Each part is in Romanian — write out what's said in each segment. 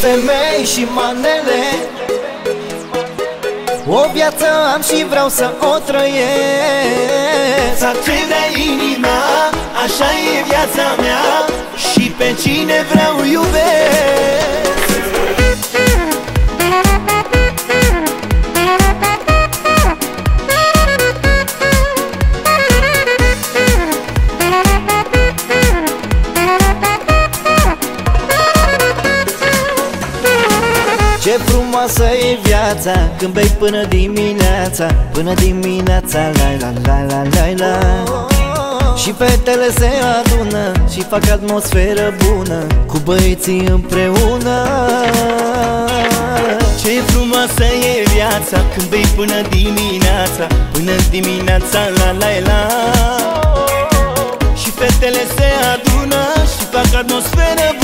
Femei și manele. O viață am și vreau să o trăiesc. Să ce vrea inima, așa e viața mea. Și pe cine vreau iubesc Ce frumoasă e viața Când bei până dimineața Până dimineața La la la la la la. Și fetele se adună Și fac atmosferă bună Cu băieții împreună. Ce frumoasă e viața Când bei până dimineața Până dimineața la la la. Și fetele se adună Și fac atmosferă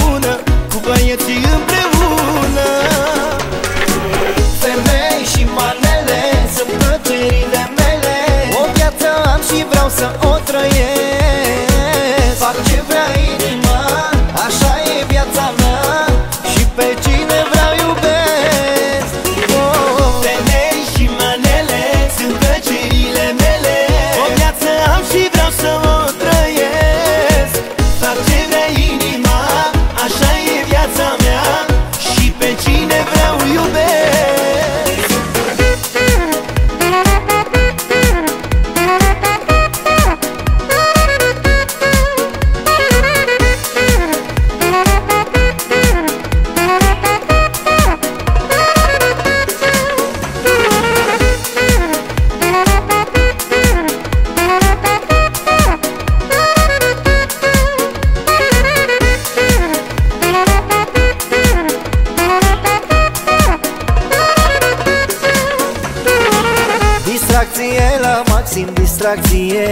Distracție la maxim, distracție.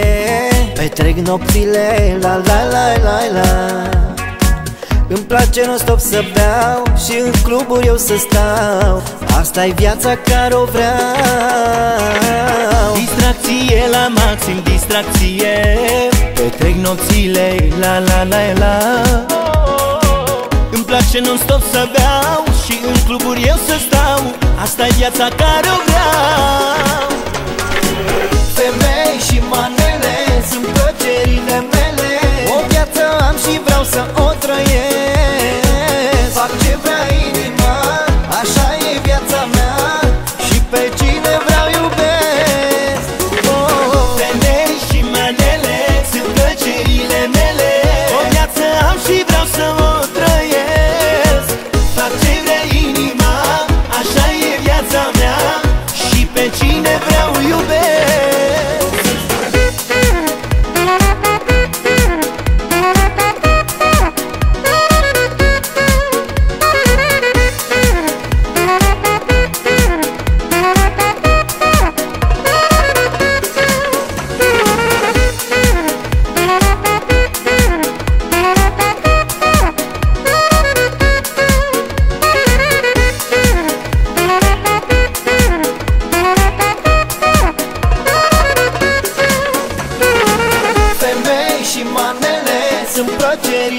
Petrec nopțile, la la la la la. Îmi place non-stop să beau Și în cluburi eu să stau. Asta e viața care o vreau. Distracție la maxim, distracție. Petrec nopțile, la la la la. Îmi place non-stop să beau Și în cluburi eu să stau. Asta e viața care o vreau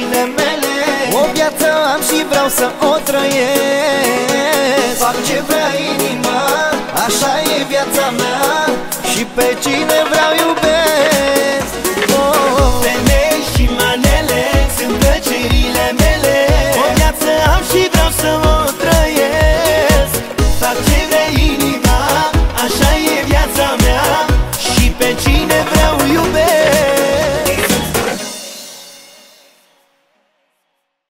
plăcerile mele. O viață am și vreau să o trăiesc. Fac ce vrea inima Așa e viața mea. Și pe cine vreau iubesc